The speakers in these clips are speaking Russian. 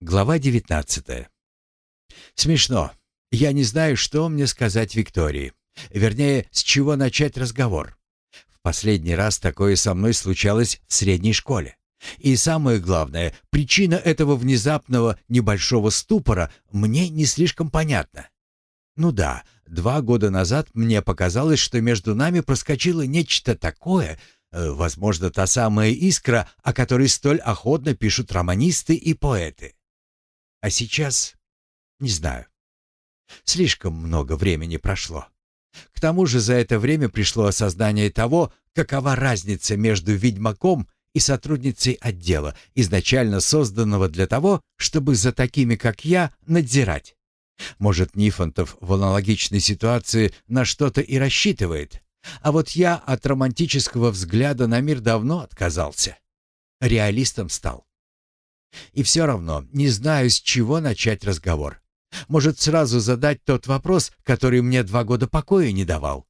Глава 19. Смешно. Я не знаю, что мне сказать Виктории. Вернее, с чего начать разговор. В последний раз такое со мной случалось в средней школе. И самое главное, причина этого внезапного небольшого ступора мне не слишком понятна. Ну да, два года назад мне показалось, что между нами проскочило нечто такое, э, возможно, та самая искра, о которой столь охотно пишут романисты и поэты. А сейчас не знаю. Слишком много времени прошло. К тому же за это время пришло осознание того, какова разница между ведьмаком и сотрудницей отдела, изначально созданного для того, чтобы за такими, как я, надзирать. Может, Нифонтов в аналогичной ситуации на что-то и рассчитывает, а вот я от романтического взгляда на мир давно отказался. Реалистом стал. И все равно не знаю, с чего начать разговор. Может, сразу задать тот вопрос, который мне два года покоя не давал.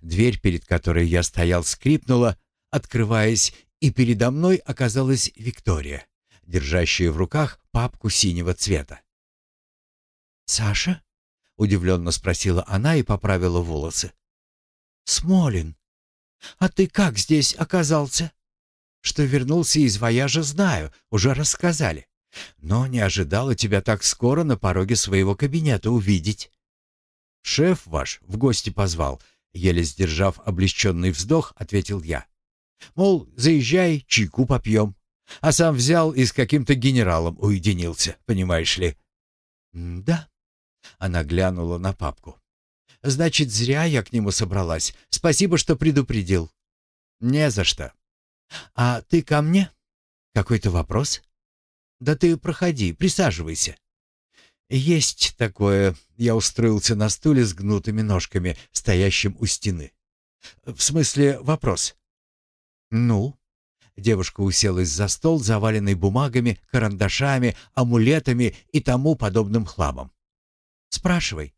Дверь, перед которой я стоял, скрипнула, открываясь, и передо мной оказалась Виктория, держащая в руках папку синего цвета. «Саша?» — удивленно спросила она и поправила волосы. «Смолин, а ты как здесь оказался?» Что вернулся из вояжа, знаю, уже рассказали. Но не ожидала тебя так скоро на пороге своего кабинета увидеть. Шеф ваш в гости позвал, еле сдержав облегченный вздох, ответил я. Мол, заезжай, чайку попьем. А сам взял и с каким-то генералом уединился, понимаешь ли. «Да», — она глянула на папку. «Значит, зря я к нему собралась. Спасибо, что предупредил». «Не за что. «А ты ко мне? Какой-то вопрос?» «Да ты проходи, присаживайся». «Есть такое...» Я устроился на стуле с гнутыми ножками, стоящим у стены. «В смысле, вопрос?» «Ну?» Девушка уселась за стол, заваленный бумагами, карандашами, амулетами и тому подобным хламом. «Спрашивай».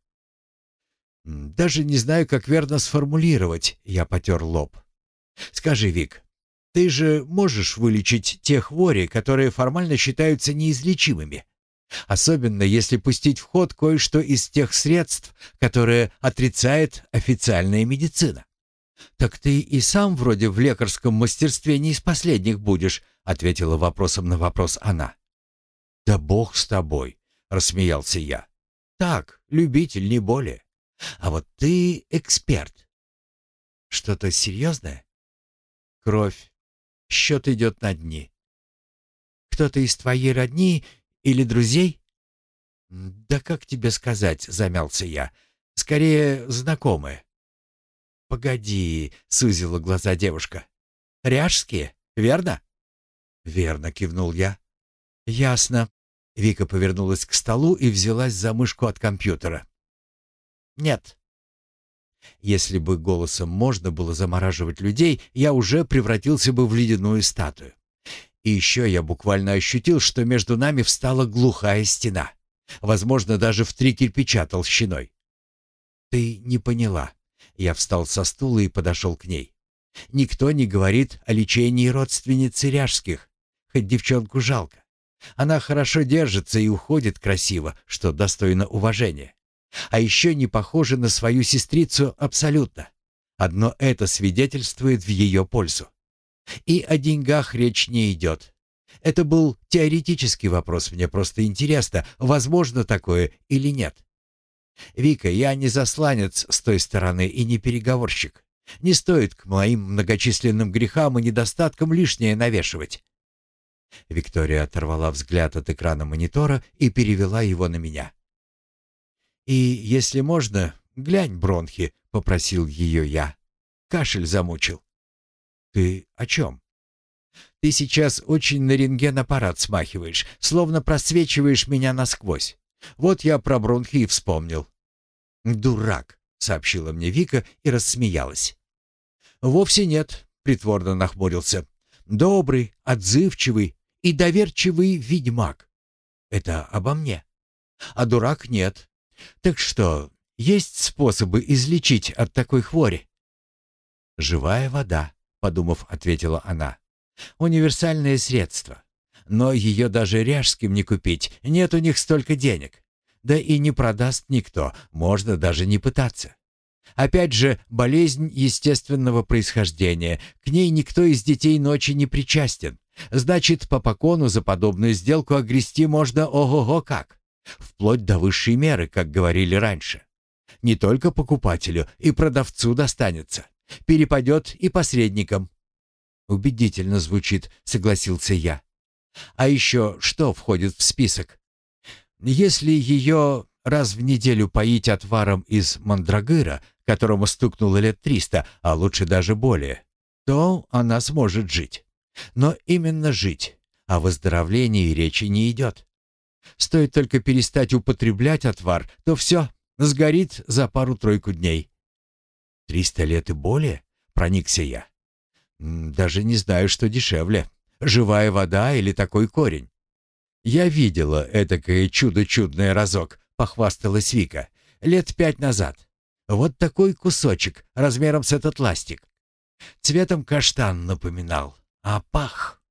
«Даже не знаю, как верно сформулировать», — я потер лоб. «Скажи, Вик, ты же можешь вылечить те хвори, которые формально считаются неизлечимыми. Особенно если пустить в ход кое-что из тех средств, которые отрицает официальная медицина. «Так ты и сам вроде в лекарском мастерстве не из последних будешь», ответила вопросом на вопрос она. «Да бог с тобой», — рассмеялся я. «Так, любитель, не более. А вот ты эксперт». «Что-то серьезное?» «Кровь счет идет на дни. Кто-то из твоей родни или друзей? Да как тебе сказать, замялся я. Скорее, знакомые. Погоди, сузила глаза девушка. Ряжские, верно? Верно, кивнул я. Ясно. Вика повернулась к столу и взялась за мышку от компьютера. Нет, если бы голосом можно было замораживать людей, я уже превратился бы в ледяную статую. И еще я буквально ощутил, что между нами встала глухая стена. Возможно, даже в три кирпича толщиной. «Ты не поняла». Я встал со стула и подошел к ней. «Никто не говорит о лечении родственницы Ряжских, хоть девчонку жалко. Она хорошо держится и уходит красиво, что достойно уважения. А еще не похожа на свою сестрицу абсолютно. Одно это свидетельствует в ее пользу. И о деньгах речь не идет. Это был теоретический вопрос, мне просто интересно, возможно такое или нет. Вика, я не засланец с той стороны и не переговорщик. Не стоит к моим многочисленным грехам и недостаткам лишнее навешивать. Виктория оторвала взгляд от экрана монитора и перевела его на меня. «И, если можно, глянь бронхи», — попросил ее я. Кашель замучил. «Ты о чем?» «Ты сейчас очень на рентген-аппарат смахиваешь, словно просвечиваешь меня насквозь. Вот я про бронхи и вспомнил». «Дурак», — сообщила мне Вика и рассмеялась. «Вовсе нет», — притворно нахмурился. «Добрый, отзывчивый и доверчивый ведьмак. Это обо мне. А дурак нет. Так что, есть способы излечить от такой хвори? Живая вода, подумав, ответила она. Универсальное средство. Но ее даже ряжским не купить, нет у них столько денег. Да и не продаст никто, можно даже не пытаться. Опять же, болезнь естественного происхождения. К ней никто из детей ночи не причастен. Значит, по покону за подобную сделку огрести можно ого-го как. Вплоть до высшей меры, как говорили раньше. Не только покупателю, и продавцу достанется. Перепадет и посредникам. «Убедительно звучит», — согласился я. «А еще что входит в список? Если ее раз в неделю поить отваром из мандрагыра, которому стукнуло лет триста, а лучше даже более, то она сможет жить. Но именно жить, о выздоровлении речи не идет. Стоит только перестать употреблять отвар, то все, сгорит за пару-тройку дней. «Триста лет и более?» — проникся я. Даже не знаю, что дешевле. Живая вода или такой корень. Я видела этакое чудо чудное разок, похвасталась Вика, лет пять назад. Вот такой кусочек, размером с этот ластик. Цветом каштан напоминал, а пах.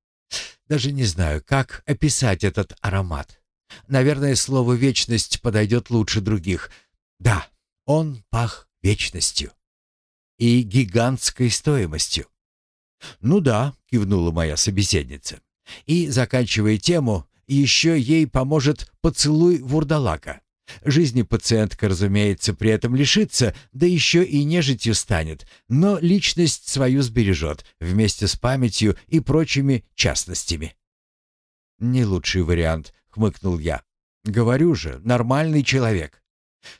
Даже не знаю, как описать этот аромат. Наверное, слово «вечность» подойдет лучше других. Да, он пах вечностью и гигантской стоимостью. «Ну да», — кивнула моя собеседница. «И, заканчивая тему, еще ей поможет поцелуй вурдалака. Жизни пациентка, разумеется, при этом лишится, да еще и нежитью станет, но личность свою сбережет, вместе с памятью и прочими частностями». «Не лучший вариант», — хмыкнул я. «Говорю же, нормальный человек.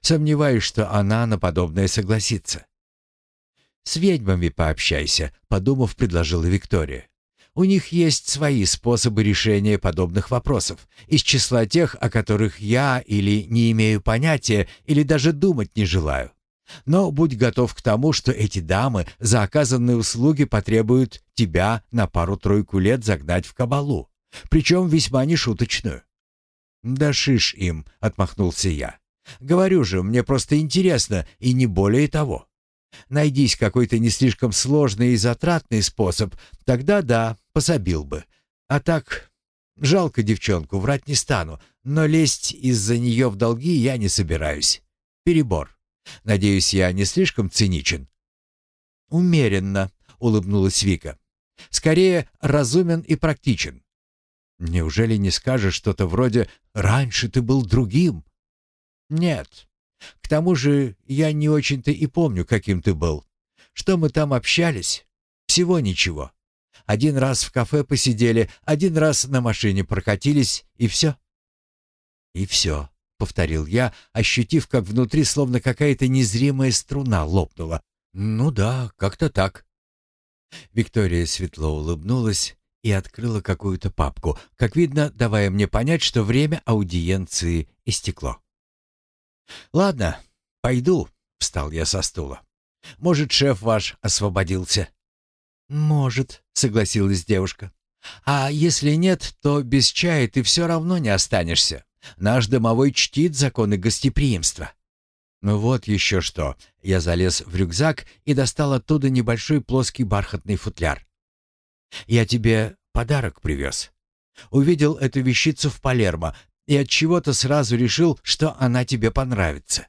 Сомневаюсь, что она на подобное согласится. «С ведьмами пообщайся», — подумав, предложила Виктория. «У них есть свои способы решения подобных вопросов, из числа тех, о которых я или не имею понятия, или даже думать не желаю. Но будь готов к тому, что эти дамы за оказанные услуги потребуют тебя на пару-тройку лет загнать в кабалу, причем весьма нешуточную». «Да шиш им», — отмахнулся я. «Говорю же, мне просто интересно, и не более того». Найдись какой-то не слишком сложный и затратный способ, тогда да, пособил бы. А так, жалко девчонку, врать не стану, но лезть из-за нее в долги я не собираюсь. Перебор. Надеюсь, я не слишком циничен. Умеренно, улыбнулась Вика. Скорее, разумен и практичен. Неужели не скажешь что-то вроде «раньше ты был другим»? Нет, к тому же я не очень-то и помню, каким ты был. Что мы там общались? Всего ничего. Один раз в кафе посидели, один раз на машине прокатились, и все. И все, повторил я, ощутив, как внутри словно какая-то незримая струна лопнула. Ну да, как-то так. Виктория светло улыбнулась и открыла какую-то папку, как видно, давая мне понять, что время аудиенции истекло. «Ладно, пойду», — встал я со стула. «Может, шеф ваш освободился?» «Может», — согласилась девушка. «А если нет, то без чая ты все равно не останешься. Наш домовой чтит законы гостеприимства». «Ну вот еще что». Я залез в рюкзак и достал оттуда небольшой плоский бархатный футляр. «Я тебе подарок привез. Увидел эту вещицу в Палермо, и от чего-то сразу решил, что она тебе понравится.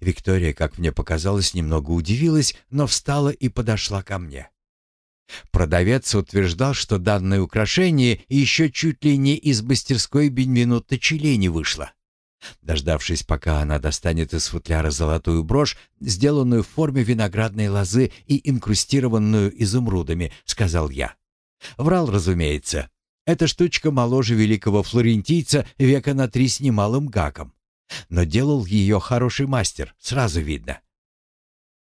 Виктория, как мне показалось, немного удивилась, но встала и подошла ко мне. Продавец утверждал, что данное украшение еще чуть ли не из мастерской Бенвенутто Челени вышло. Дождавшись, пока она достанет из футляра золотую брошь, сделанную в форме виноградной лозы и инкрустированную изумрудами, сказал я. Врал, разумеется. Эта штучка моложе великого флорентийца века на три с немалым гаком. Но делал ее хороший мастер, сразу видно.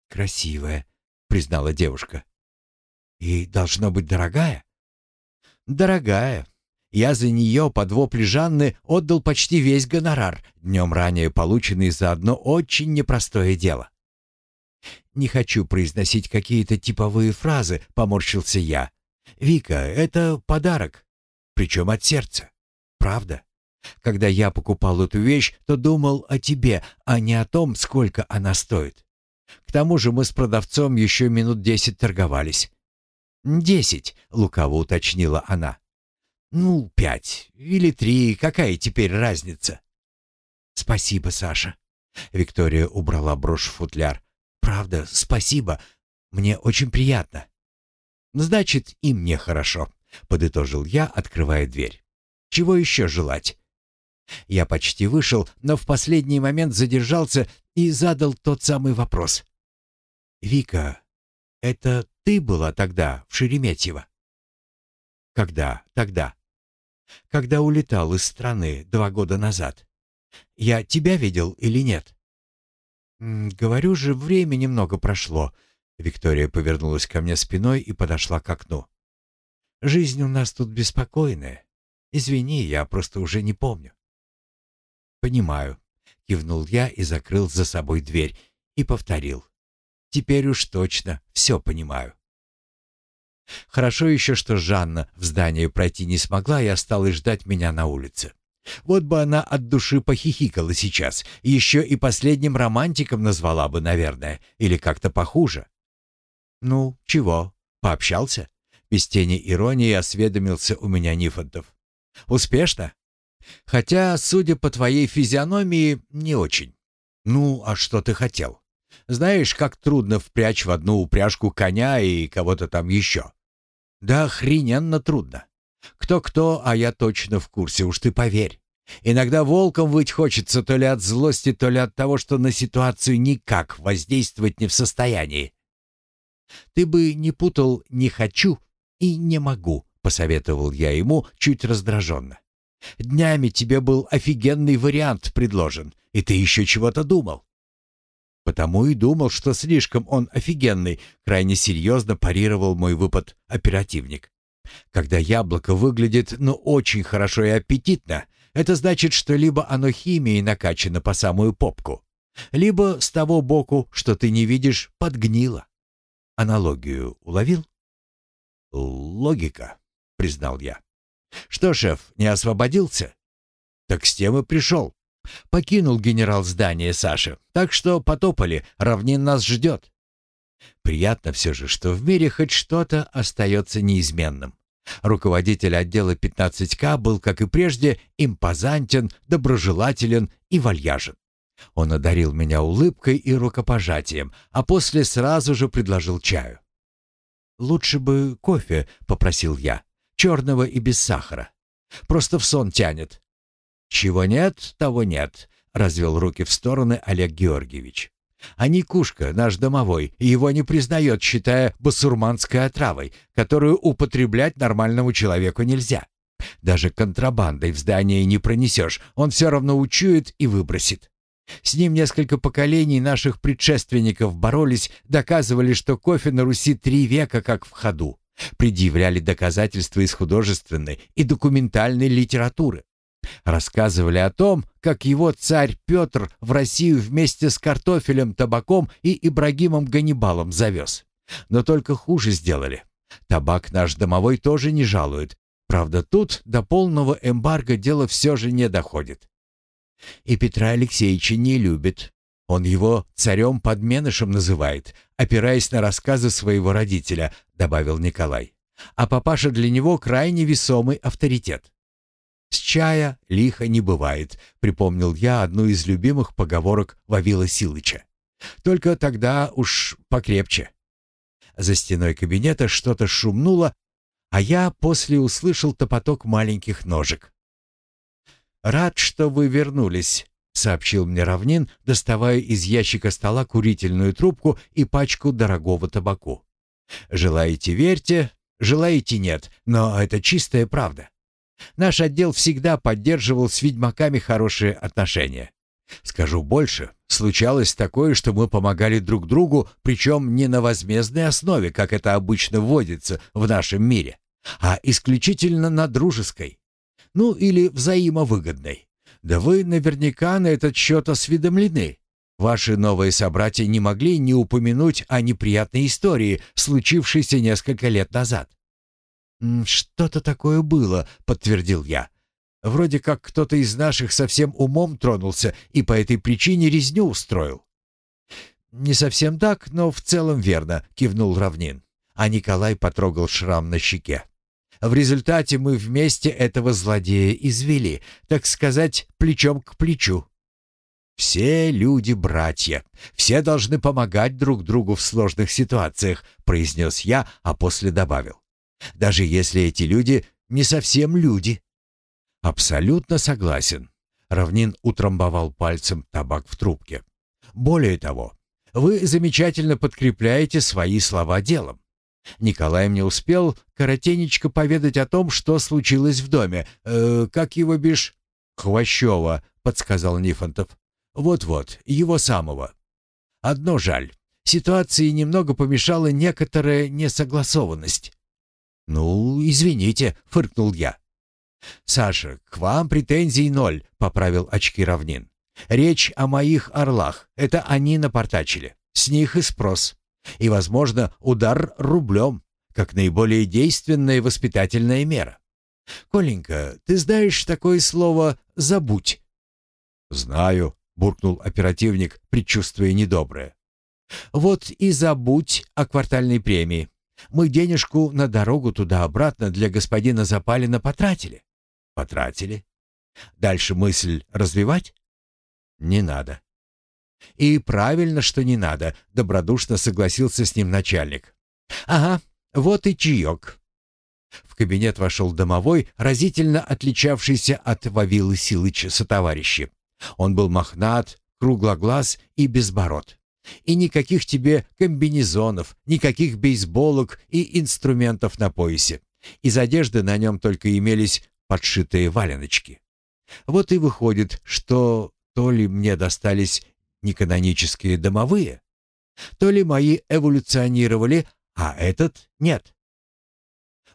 «Красивая», — признала девушка. «И должно быть дорогая?» «Дорогая. Я за нее под вопли Жанны отдал почти весь гонорар, днем ранее полученный за одно очень непростое дело». «Не хочу произносить какие-то типовые фразы», — поморщился я. «Вика, это подарок причем от сердца. Правда? Когда я покупал эту вещь, то думал о тебе, а не о том, сколько она стоит. К тому же мы с продавцом еще минут десять торговались. «Десять», — лукаво уточнила она. Ну, пять или три, какая теперь разница? Спасибо, Саша. Виктория убрала брошь в футляр. Правда, спасибо. Мне очень приятно. Значит, и мне хорошо, подытожил я, открывая дверь. Чего еще желать? Я почти вышел, но в последний момент задержался и задал тот самый вопрос. «Вика, это ты была тогда в Шереметьево?» «Когда? Тогда?» «Когда улетал из страны два года назад. Я тебя видел или нет?» «Говорю же, время немного прошло». Виктория повернулась ко мне спиной и подошла к окну. «Жизнь у нас тут беспокойная. Извини, я просто уже не помню». «Понимаю», — кивнул я и закрыл за собой дверь и повторил. «Теперь уж точно все понимаю». Хорошо еще, что Жанна в здание пройти не смогла и осталась ждать меня на улице. Вот бы она от души похихикала сейчас, еще и последним романтиком назвала бы, наверное, или как-то похуже. «Ну, чего, пообщался?» Без тени иронии осведомился у меня Нифонтов. «Успешно?» «Хотя, судя по твоей физиономии, не очень. Ну, а что ты хотел? Знаешь, как трудно впрячь в одну упряжку коня и кого-то там еще?» «Да охрененно трудно. Кто-кто, а я точно в курсе, уж ты поверь. Иногда волком выть хочется то ли от злости, то ли от того, что на ситуацию никак воздействовать не в состоянии. Ты бы не путал «не хочу» и «не могу», — посоветовал я ему чуть раздраженно. Днями тебе был офигенный вариант предложен, и ты еще чего-то думал. Потому и думал, что слишком он офигенный, крайне серьезно парировал мой выпад оперативник. Когда яблоко выглядит, ну, очень хорошо и аппетитно, это значит, что либо оно химией накачано по самую попку, либо с того боку, что ты не видишь, подгнило. Аналогию уловил? Логика, признал я. Что, шеф, не освободился? Так с тем и пришел. Покинул генерал здание Саши, так что потопали, равнин нас ждет. Приятно все же, что в мире хоть что-то остается неизменным. Руководитель отдела 15К был, как и прежде, импозантен, доброжелателен и вальяжен. Он одарил меня улыбкой и рукопожатием, а после сразу же предложил чаю. «Лучше бы кофе», — попросил я, — «черного и без сахара. Просто в сон тянет». «Чего нет, того нет», — развел руки в стороны Олег Георгиевич. А Никушка, наш домовой, его не признает, считая басурманской отравой, которую употреблять нормальному человеку нельзя. Даже контрабандой в здание не пронесешь, он все равно учует и выбросит. С ним несколько поколений наших предшественников боролись, доказывали, что кофе на Руси три века как в ходу. Предъявляли доказательства из художественной и документальной литературы. Рассказывали о том, как его царь Петр в Россию вместе с картофелем, табаком и Ибрагимом Ганнибалом завез. Но только хуже сделали. Табак наш домовой тоже не жалует. Правда, тут до полного эмбарго дело все же не доходит. И Петра Алексеевича не любит. Он его царем-подменышем называет, опираясь на рассказы своего родителя, добавил Николай. А папаша для него крайне весомый авторитет. «С чая лихо не бывает», — припомнил я одну из любимых поговорок Вавила Силыча. «Только тогда уж покрепче». За стеной кабинета что-то шумнуло, а я после услышал топоток маленьких ножек. «Рад, что вы вернулись», — сообщил мне Равнин, доставая из ящика стола курительную трубку и пачку дорогого табаку. «Желаете — верьте, желаете — нет, но это чистая правда. Наш отдел всегда поддерживал с ведьмаками хорошие отношения. Скажу больше, случалось такое, что мы помогали друг другу, причем не на возмездной основе, как это обычно вводится в нашем мире, а исключительно на дружеской. Ну или взаимовыгодной. Да вы наверняка на этот счет осведомлены. Ваши новые собратья не могли не упомянуть о неприятной истории, случившейся несколько лет назад. «Что-то такое было», — подтвердил я. «Вроде как кто-то из наших совсем умом тронулся и по этой причине резню устроил». «Не совсем так, но в целом верно», — кивнул Равнин. А Николай потрогал шрам на щеке. В результате мы вместе этого злодея извели, так сказать, плечом к плечу. «Все люди братья, все должны помогать друг другу в сложных ситуациях», произнес я, а после добавил. «Даже если эти люди не совсем люди». «Абсолютно согласен», — Равнин утрамбовал пальцем табак в трубке. «Более того, вы замечательно подкрепляете свои слова делом. Николай мне успел коротенечко поведать о том, что случилось в доме. Э, как его бишь? Хвощева, подсказал Нифонтов. Вот-вот, его самого. Одно жаль. Ситуации немного помешала некоторая несогласованность. «Ну, извините», — фыркнул я. «Саша, к вам претензий ноль», — поправил очки равнин. «Речь о моих орлах. Это они напортачили. С них и спрос. И, возможно, удар рублем, как наиболее действенная воспитательная мера. Коленька, ты знаешь такое слово «забудь»?» «Знаю», — буркнул оперативник, предчувствуя недоброе. «Вот и забудь о квартальной премии. Мы денежку на дорогу туда-обратно для господина Запалина потратили». «Потратили? Дальше мысль развивать?» «Не надо. «И правильно, что не надо», — добродушно согласился с ним начальник. «Ага, вот и чаек». В кабинет вошел домовой, разительно отличавшийся от Вавилы Силыча сотоварищи. Он был мохнат, круглоглаз и безбород. И никаких тебе комбинезонов, никаких бейсболок и инструментов на поясе. Из одежды на нем только имелись подшитые валеночки. Вот и выходит, что то ли мне достались неканонические домовые, то ли мои эволюционировали, а этот нет.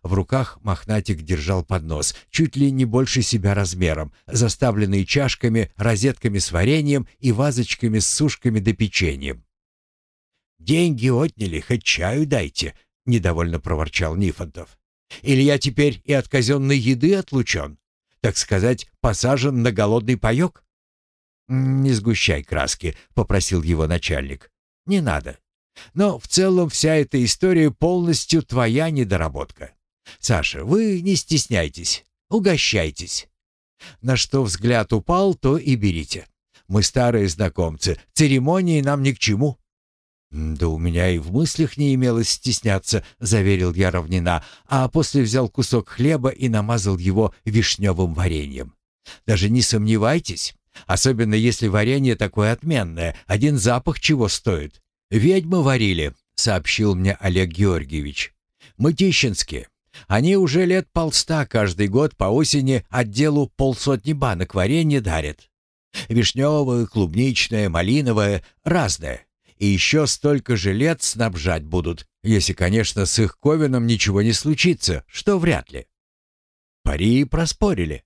В руках мохнатик держал поднос, чуть ли не больше себя размером, заставленный чашками, розетками с вареньем и вазочками с сушками да печеньем. «Деньги отняли, хоть чаю дайте», — недовольно проворчал Нифонтов. «Или я теперь и от казенной еды отлучен? Так сказать, посажен на голодный паек?» «Не сгущай краски», — попросил его начальник. «Не надо. Но в целом вся эта история полностью твоя недоработка. Саша, вы не стесняйтесь, угощайтесь. На что взгляд упал, то и берите. Мы старые знакомцы, церемонии нам ни к чему». «Да у меня и в мыслях не имелось стесняться», — заверил я равнина, а после взял кусок хлеба и намазал его вишневым вареньем. «Даже не сомневайтесь, Особенно если варенье такое отменное, один запах чего стоит. «Ведьмы варили», — сообщил мне Олег Георгиевич. «Мытищинские. Они уже лет полста каждый год по осени отделу полсотни банок варенья дарят. Вишневое, клубничное, малиновое, разное. И еще столько же лет снабжать будут, если, конечно, с их ковином ничего не случится, что вряд ли». Пари проспорили.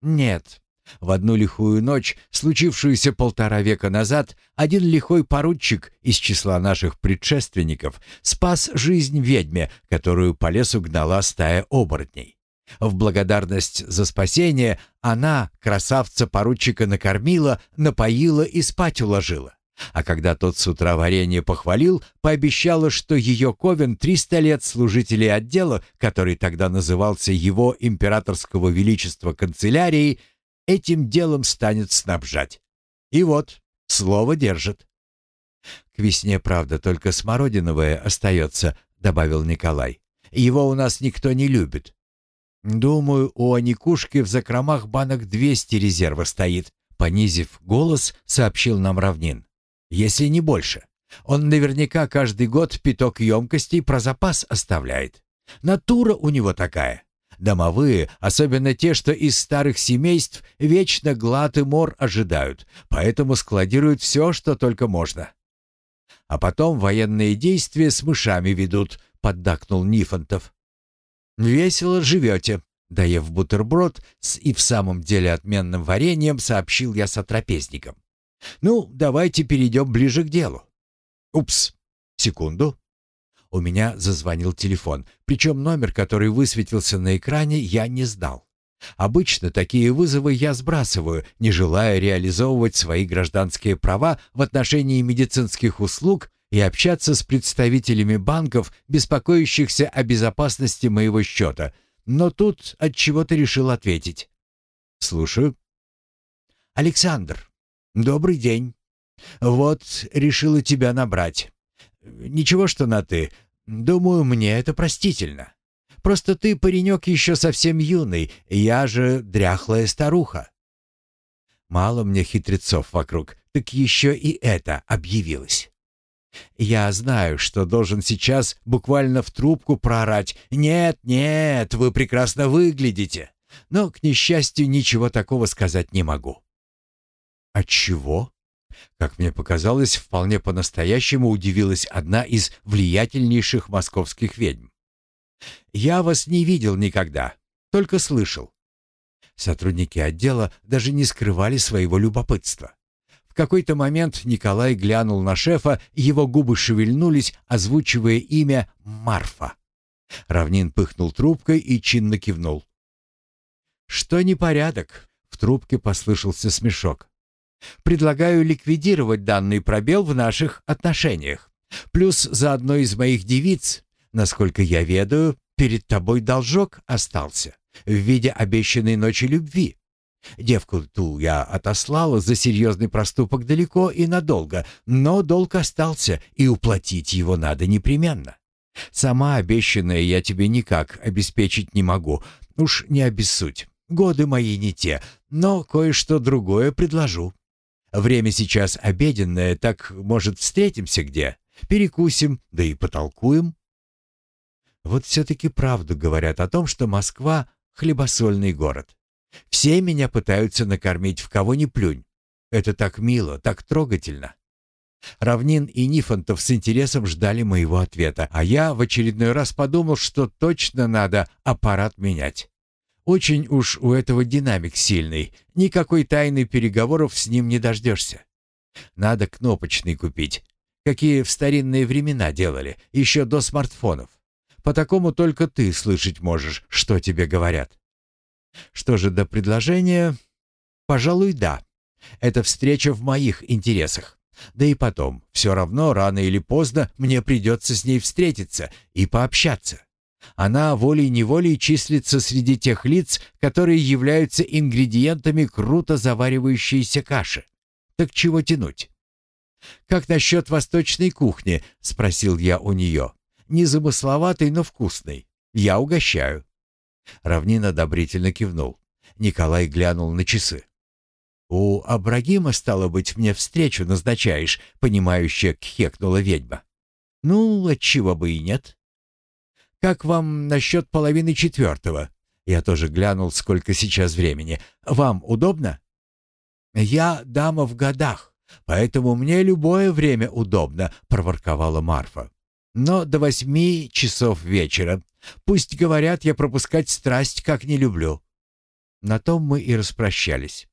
«Нет, в одну лихую ночь, случившуюся полтора века назад, один лихой поручик из числа наших предшественников спас жизнь ведьме, которую по лесу гнала стая оборотней. В благодарность за спасение она красавца-поручика накормила, напоила и спать уложила. А когда тот с утра варенье похвалил, пообещала, что ее ковен 300 лет служителей отдела, который тогда назывался его императорского величества канцелярией, этим делом станет снабжать. И вот, слово держит. «К весне, правда, только смородиновое остается», — добавил Николай. «Его у нас никто не любит». «Думаю, у Аникушки в закромах банок 200 резерва стоит», — понизив голос, сообщил нам Равнин. «Если не больше. Он наверняка каждый год пяток емкостей про запас оставляет. Натура у него такая. Домовые, особенно те, что из старых семейств, вечно глад и мор ожидают, поэтому складируют все, что только можно. А потом военные действия с мышами ведут, поддакнул Нифонтов. «Весело живете», — доев бутерброд с и в самом деле отменным вареньем, сообщил я сотрапезникам. «Ну, давайте перейдем ближе к делу». «Упс, секунду». У меня зазвонил телефон, причем номер, который высветился на экране, я не сдал. Обычно такие вызовы я сбрасываю, не желая реализовывать свои гражданские права в отношении медицинских услуг и общаться с представителями банков, беспокоящихся о безопасности моего счета. но тут от чего то решил ответить. «Слушаю». «Александр, добрый день. Вот, решила тебя набрать. Ничего, что на «ты». Думаю, мне это простительно. Просто ты, паренек, еще совсем юный, я же дряхлая старуха. Мало мне хитрецов вокруг, так еще и это объявилось. Я знаю, что должен сейчас буквально в трубку проорать «Нет, нет, вы прекрасно выглядите», но, к несчастью, ничего такого сказать не могу. Отчего? Как мне показалось, вполне по-настоящему удивилась одна из влиятельнейших московских ведьм. «Я вас не видел никогда, только слышал». Сотрудники отдела даже не скрывали своего любопытства. В какой-то момент Николай глянул на шефа, его губы шевельнулись, озвучивая имя Марфа. Равнин пыхнул трубкой и чинно кивнул. «Что непорядок?» — в трубке послышался смешок. «Предлагаю ликвидировать данный пробел в наших отношениях. Плюс за одной из моих девиц, насколько я ведаю, перед тобой должок остался в виде обещанной ночи любви. Девку ту я отослала за серьезный проступок далеко и надолго, но долг остался, и уплатить его надо непременно. Сама обещанное я тебе никак обеспечить не могу, уж не обессудь. Годы мои не те, но кое-что другое предложу. Время сейчас обеденное, так, может, встретимся где? Перекусим, да и потолкуем. Вот все-таки правду говорят о том, что Москва — хлебосольный город. Все меня пытаются накормить, в кого ни плюнь. Это так мило, так трогательно. Равнин и Нифонтов с интересом ждали моего ответа, а я в очередной раз подумал, что точно надо аппарат менять. Очень уж у этого динамик сильный, никакой тайны переговоров с ним не дождешься. Надо кнопочный купить, какие в старинные времена делали, еще до смартфонов. По такому только ты слышать можешь, что тебе говорят. Что же до предложения? Пожалуй, да. Эта встреча в моих интересах. Да и потом, все равно рано или поздно мне придется с ней встретиться и пообщаться. Она волей-неволей числится среди тех лиц, которые являются ингредиентами круто заваривающейся каши. Так чего тянуть? «Как насчет восточной кухни?» — спросил я у нее. «Незамысловатый, но вкусный. Я угощаю». Равнин одобрительно кивнул. Николай глянул на часы. «У Абрагима, стало быть, мне встречу назначаешь», — понимающе кхекнула ведьма. «Ну, отчего бы и нет». «Как вам насчет половины четвертого?» Я тоже глянул, сколько сейчас времени. «Вам удобно?» «Я дама в годах, поэтому мне любое время удобно», — проворковала Марфа. «Но до восьми часов вечера. Пусть говорят, я пропускать страсть как не люблю. На том мы и распрощались.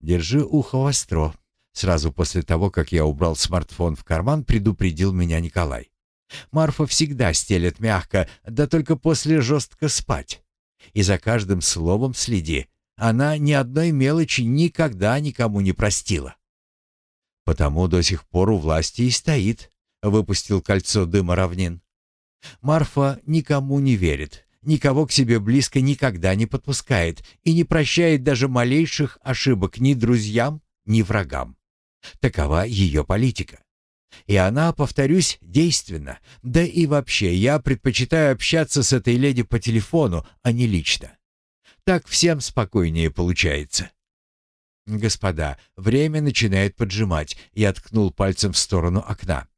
Держи ухо востро. Сразу после того, как я убрал смартфон в карман, предупредил меня Николай. Марфа всегда стелет мягко, да только после жестко спать. И за каждым словом следи. Она ни одной мелочи никогда никому не простила. Потому до сих пор у власти и стоит, выпустил кольцо дыма равнин. Марфа никому не верит, никого к себе близко никогда не подпускает и не прощает даже малейших ошибок ни друзьям, ни врагам. Такова ее политика. И она, повторюсь, действенна. Да и вообще, я предпочитаю общаться с этой леди по телефону, а не лично. Так всем спокойнее получается. «Господа, время начинает поджимать», — я ткнул пальцем в сторону окна.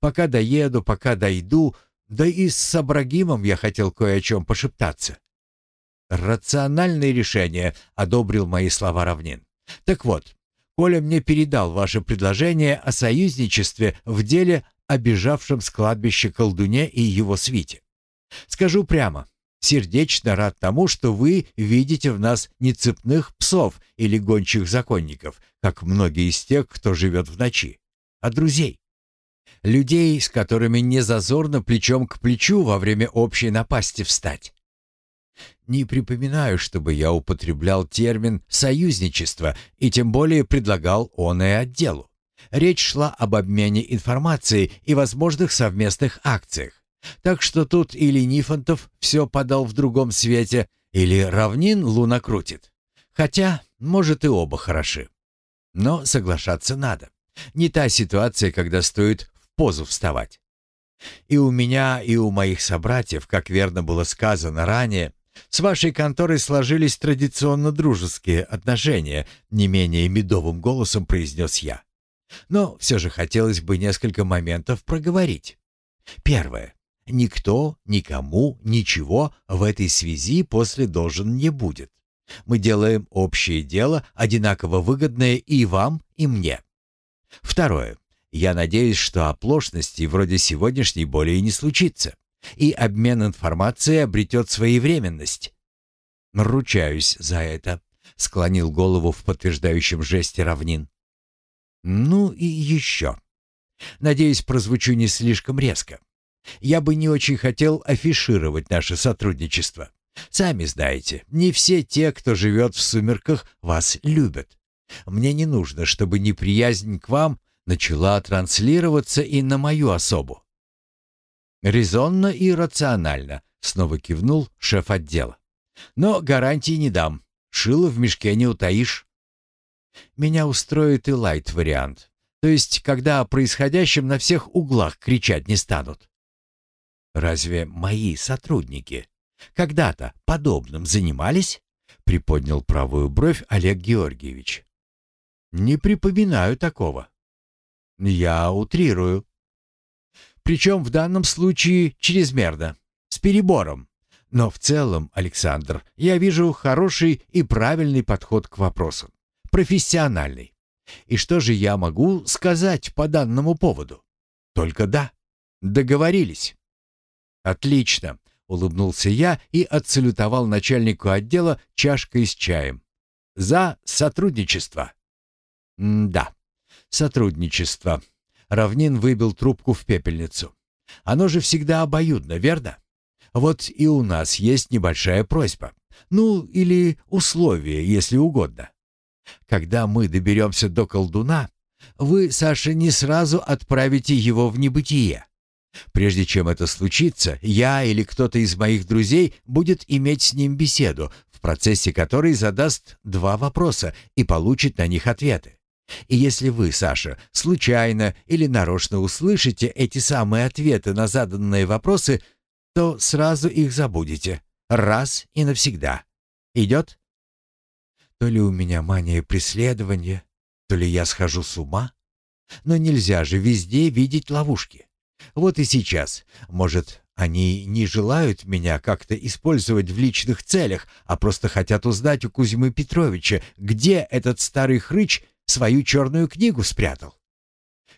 «Пока доеду, пока дойду, да и с Абрагимом я хотел кое о чем пошептаться. «Рациональное решение», — одобрил мои слова Равнин. «Так вот, Коля мне передал ваше предложение о союзничестве в деле о бежавшем с кладбища колдуне и его свите. Скажу прямо, сердечно рад тому, что вы видите в нас не цепных псов или гончих законников, как многие из тех, кто живет в ночи, а друзей. Людей, с которыми не зазорно плечом к плечу во время общей напасти встать. Не припоминаю, чтобы я употреблял термин «союзничество» и тем более предлагал он и отделу. Речь шла об обмене информацией и возможных совместных акциях. Так что тут или Нифонтов все подал в другом свете, или равнин луна крутит. Хотя, может, и оба хороши. Но соглашаться надо. Не та ситуация, когда стоит в позу вставать. И у меня, и у моих собратьев, как верно было сказано ранее, с вашей конторой сложились традиционно дружеские отношения, не менее медовым голосом произнес я. Но все же хотелось бы несколько моментов проговорить. Первое. Никто, никому, ничего в этой связи после должен не будет. Мы делаем общее дело, одинаково выгодное и вам, и мне. Второе. Я надеюсь, что оплошности вроде сегодняшней более не случится, и обмен информацией обретет своевременность. «Ручаюсь за это», — склонил голову в подтверждающем жесте равнин. «Ну и еще. Надеюсь, прозвучу не слишком резко. Я бы не очень хотел афишировать наше сотрудничество. Сами знаете, не все те, кто живет в сумерках, вас любят. Мне не нужно, чтобы неприязнь к вам начала транслироваться и на мою особу. Резонно и рационально, снова кивнул шеф отдела. Но гарантии не дам. Шило в мешке не утаишь. Меня устроит и лайт-вариант. То есть, когда о происходящем на всех углах кричать не станут. Разве мои сотрудники когда-то подобным занимались? Приподнял правую бровь Олег Георгиевич. Не припоминаю такого. Я утрирую. Причем в данном случае чрезмерно, с перебором. Но в целом, Александр, я вижу хороший и правильный подход к вопросу. Профессиональный. И что же я могу сказать по данному поводу? Только да. Договорились. Отлично, улыбнулся я и отсалютовал начальнику отдела чашкой с чаем. За сотрудничество. М да. Сотрудничество. Равнин выбил трубку в пепельницу. Оно же всегда обоюдно, верно? Вот и у нас есть небольшая просьба. Ну, или условие, если угодно. Когда мы доберемся до колдуна, вы, Саша, не сразу отправите его в небытие. Прежде чем это случится, я или кто-то из моих друзей будет иметь с ним беседу, в процессе которой задаст два вопроса и получит на них ответы. И если вы, Саша, случайно или нарочно услышите эти самые ответы на заданные вопросы, то сразу их забудете. Раз и навсегда. Идет? То ли у меня мания преследования, то ли я схожу с ума. Но нельзя же везде видеть ловушки. Вот и сейчас. Может, они не желают меня как-то использовать в личных целях, а просто хотят узнать у Кузьмы Петровича, где этот старый хрыч свою черную книгу спрятал.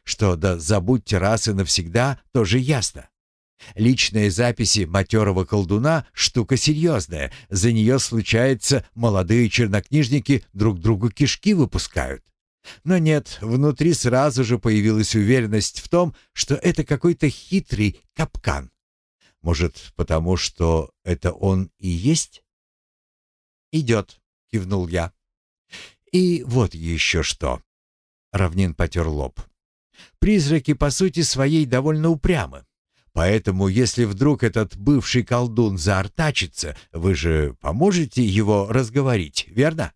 Что да забудьте раз и навсегда, тоже ясно. Личные записи матерого колдуна — штука серьезная. За нее, случается, молодые чернокнижники друг другу кишки выпускают. Но нет, внутри сразу же появилась уверенность в том, что это какой-то хитрый капкан. Может, потому что это он и есть? «Идет», — кивнул я. И вот еще что. Равнин потер лоб. Призраки, по сути своей, довольно упрямы. Поэтому, если вдруг этот бывший колдун заортачится, вы же поможете его разговорить, верно?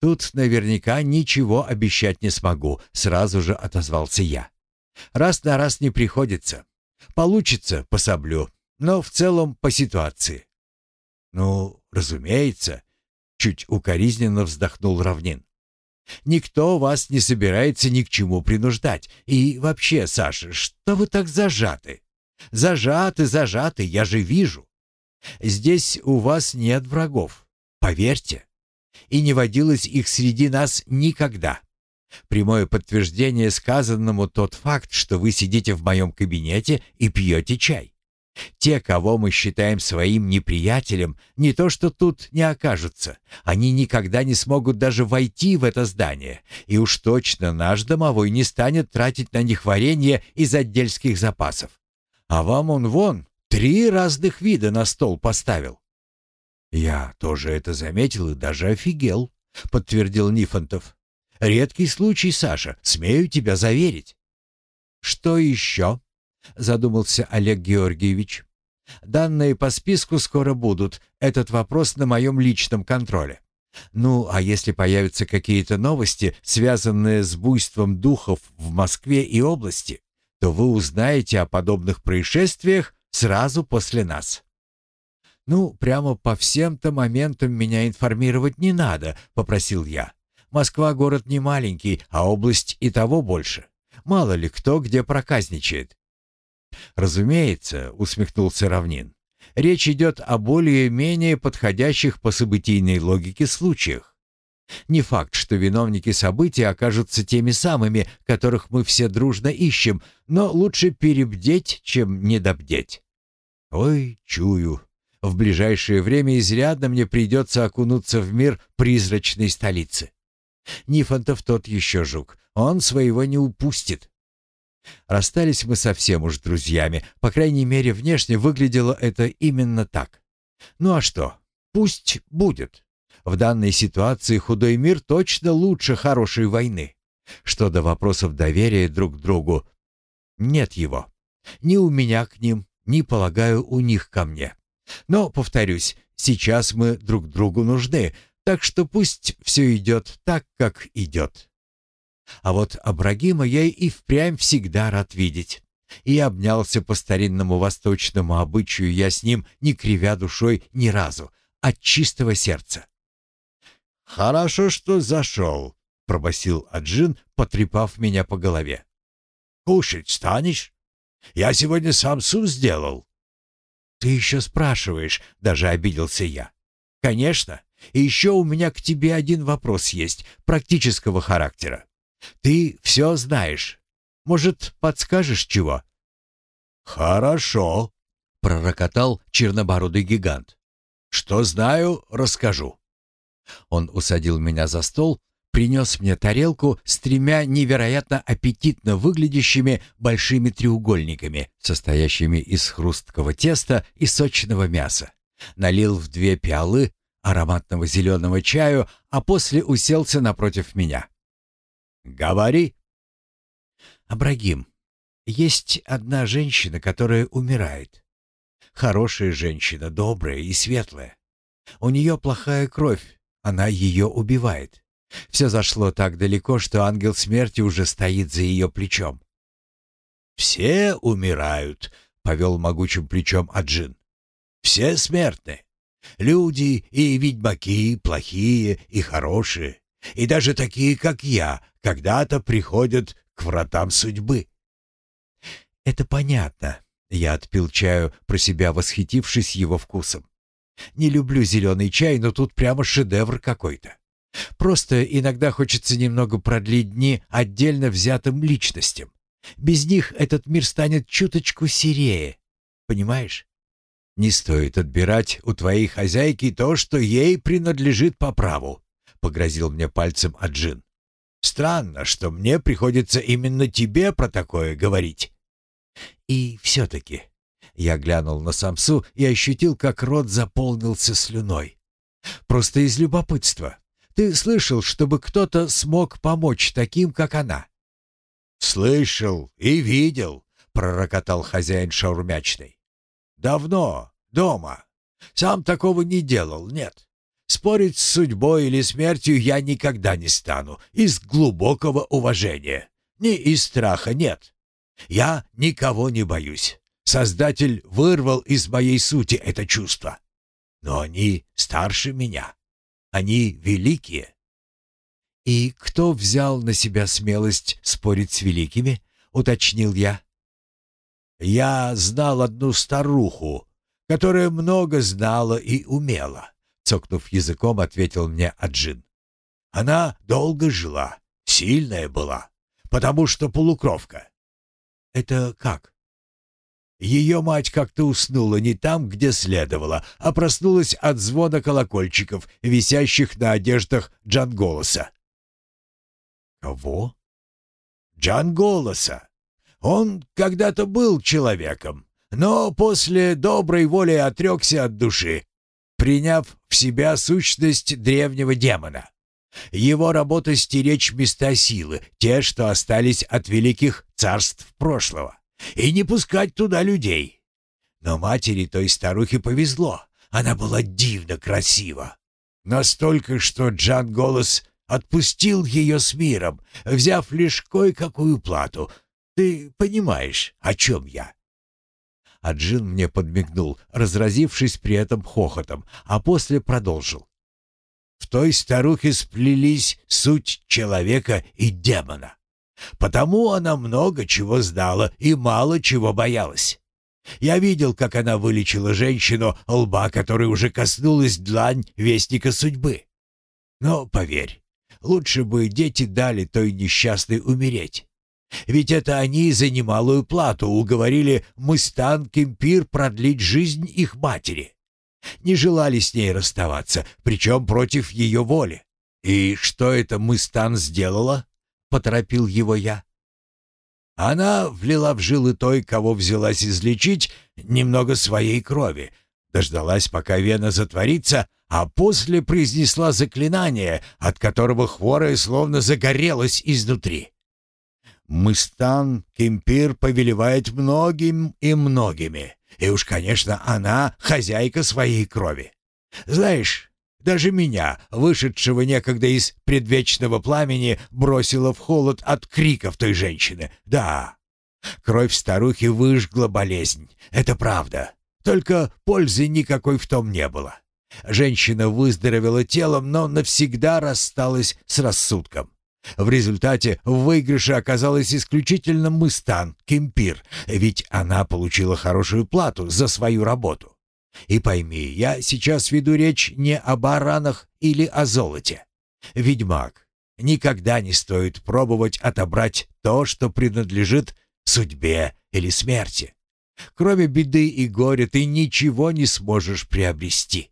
Тут наверняка ничего обещать не смогу, сразу же отозвался я. Раз на раз не приходится. Получится, пособлю, но в целом по ситуации. Ну, разумеется, Чуть укоризненно вздохнул Равнин. «Никто вас не собирается ни к чему принуждать. И вообще, Саша, что вы так зажаты? Зажаты, зажаты, я же вижу. Здесь у вас нет врагов, поверьте. И не водилось их среди нас никогда. Прямое подтверждение сказанному тот факт, что вы сидите в моем кабинете и пьете чай. Те, кого мы считаем своим неприятелем, не то что тут не окажутся. Они никогда не смогут даже войти в это здание. И уж точно наш домовой не станет тратить на них варенье из отдельских запасов. А вам он вон три разных вида на стол поставил. Я тоже это заметил и даже офигел, подтвердил Нифонтов. Редкий случай, Саша, смею тебя заверить. Что еще? Задумался Олег Георгиевич. Данные по списку скоро будут. Этот вопрос на моем личном контроле. Ну, а если появятся какие-то новости, связанные с буйством духов в Москве и области, то вы узнаете о подобных происшествиях сразу после нас. Ну, прямо по всем-то моментам меня информировать не надо, попросил я. Москва город не маленький, а область и того больше. Мало ли кто где проказничает. Разумеется, усмехнулся Равнин. Речь идет о более-менее подходящих по событийной логике случаях. Не факт, что виновники событий окажутся теми самыми, которых мы все дружно ищем, но лучше перебдеть, чем недобдеть. Ой, чую. В ближайшее время изрядно мне придется окунуться в мир призрачной столицы. Нифонтов тот еще жук, он своего не упустит. Расстались мы совсем уж друзьями, по крайней мере, внешне выглядело это именно так. Ну а что, пусть будет. В данной ситуации худой мир точно лучше хорошей войны. Что до вопросов доверия друг к другу, нет его. Ни у меня к ним, ни, полагаю, у них ко мне. Но, повторюсь, сейчас мы друг другу нужны, так что пусть все идет так, как идет. А вот Абрагима я и впрямь всегда рад видеть. И обнялся по старинному восточному обычаю я с ним, не кривя душой ни разу, от чистого сердца. «Хорошо, что зашел», — пробасил Аджин, потрепав меня по голове. «Кушать станешь? Я сегодня самсу сделал». «Ты еще спрашиваешь», — даже обиделся я. «Конечно. И еще у меня к тебе один вопрос есть, практического характера. Ты все знаешь. Может, подскажешь чего?» «Хорошо», — пророкотал чернобородый гигант. «Что знаю, расскажу». Он усадил меня за стол, принес мне тарелку с тремя невероятно аппетитно выглядящими большими треугольниками, состоящими из хрусткого теста и сочного мяса. Налил в две пиалы ароматного зеленого чаю, а после уселся напротив меня. «Говори!» «Абрагим, есть одна женщина, которая умирает. Хорошая женщина, добрая и светлая. У нее плохая кровь, она ее убивает. Все зашло так далеко, что ангел смерти уже стоит за ее плечом. «Все умирают», — повел могучим плечом Аджин. «Все смертны. Люди и ведьмаки плохие и хорошие, и даже такие, как я, когда-то приходят к вратам судьбы. Это понятно. Я отпил чаю, про себя восхитившись его вкусом. Не люблю зеленый чай, но тут прямо шедевр какой-то. Просто иногда хочется немного продлить дни отдельно взятым личностям. Без них этот мир станет чуточку серее. Понимаешь? Не стоит отбирать у твоей хозяйки то, что ей принадлежит по праву, погрозил мне пальцем Аджин. Странно, что мне приходится именно тебе про такое говорить. И все-таки я глянул на Самсу и ощутил, как рот заполнился слюной. Просто из любопытства. Ты слышал, чтобы кто-то смог помочь таким, как она? Слышал и видел, пророкотал хозяин шаурмячной. Давно, дома. Сам такого не делал, нет. Спорить с судьбой или смертью я никогда не стану, из глубокого уважения. Ни из страха, нет. Я никого не боюсь. Создатель вырвал из моей сути это чувство. Но они старше меня. Они великие. «И кто взял на себя смелость спорить с великими?» — уточнил я. «Я знал одну старуху, которая много знала и умела цокнув языком, ответил мне Аджин. Она долго жила, сильная была, потому что полукровка. Это как? Ее мать как-то уснула не там, где следовало, а проснулась от звона колокольчиков, висящих на одеждах Джанголоса. Кого? Джанголоса. Он когда-то был человеком, но после доброй воли отрекся от души, приняв в себя сущность древнего демона. Его работа — стеречь места силы, те, что остались от великих царств прошлого, и не пускать туда людей. Но матери той старухи повезло. Она была дивно красива. Настолько, что Джан Голос отпустил ее с миром, взяв лишь кое-какую плату. Ты понимаешь, о чем я?» А Джин мне подмигнул, разразившись при этом хохотом, а после продолжил. В той старухе сплелись суть человека и демона. Потому она много чего сдала и мало чего боялась. Я видел, как она вылечила женщину, лба которой уже коснулась длань вестника судьбы. Но, поверь, лучше бы дети дали той несчастной умереть. Ведь это они за немалую плату уговорили Мыстан Кемпир продлить жизнь их матери. Не желали с ней расставаться, причем против ее воли. И что это Мыстан сделала? Поторопил его я. Она влила в жилы той, кого взялась излечить, немного своей крови, дождалась, пока вена затворится, а после произнесла заклинание, от которого хворая словно загорелась изнутри. Мыстан Кемпир повелевает многим и многими. И уж, конечно, она хозяйка своей крови. Знаешь, даже меня, вышедшего некогда из предвечного пламени, бросило в холод от криков той женщины. Да, кровь старухи выжгла болезнь. Это правда. Только пользы никакой в том не было. Женщина выздоровела телом, но навсегда рассталась с рассудком. В результате в выигрыше оказалась исключительно Мыстан, Кемпир, ведь она получила хорошую плату за свою работу. И пойми, я сейчас веду речь не о баранах или о золоте. Ведьмак, никогда не стоит пробовать отобрать то, что принадлежит судьбе или смерти. Кроме беды и горя ты ничего не сможешь приобрести.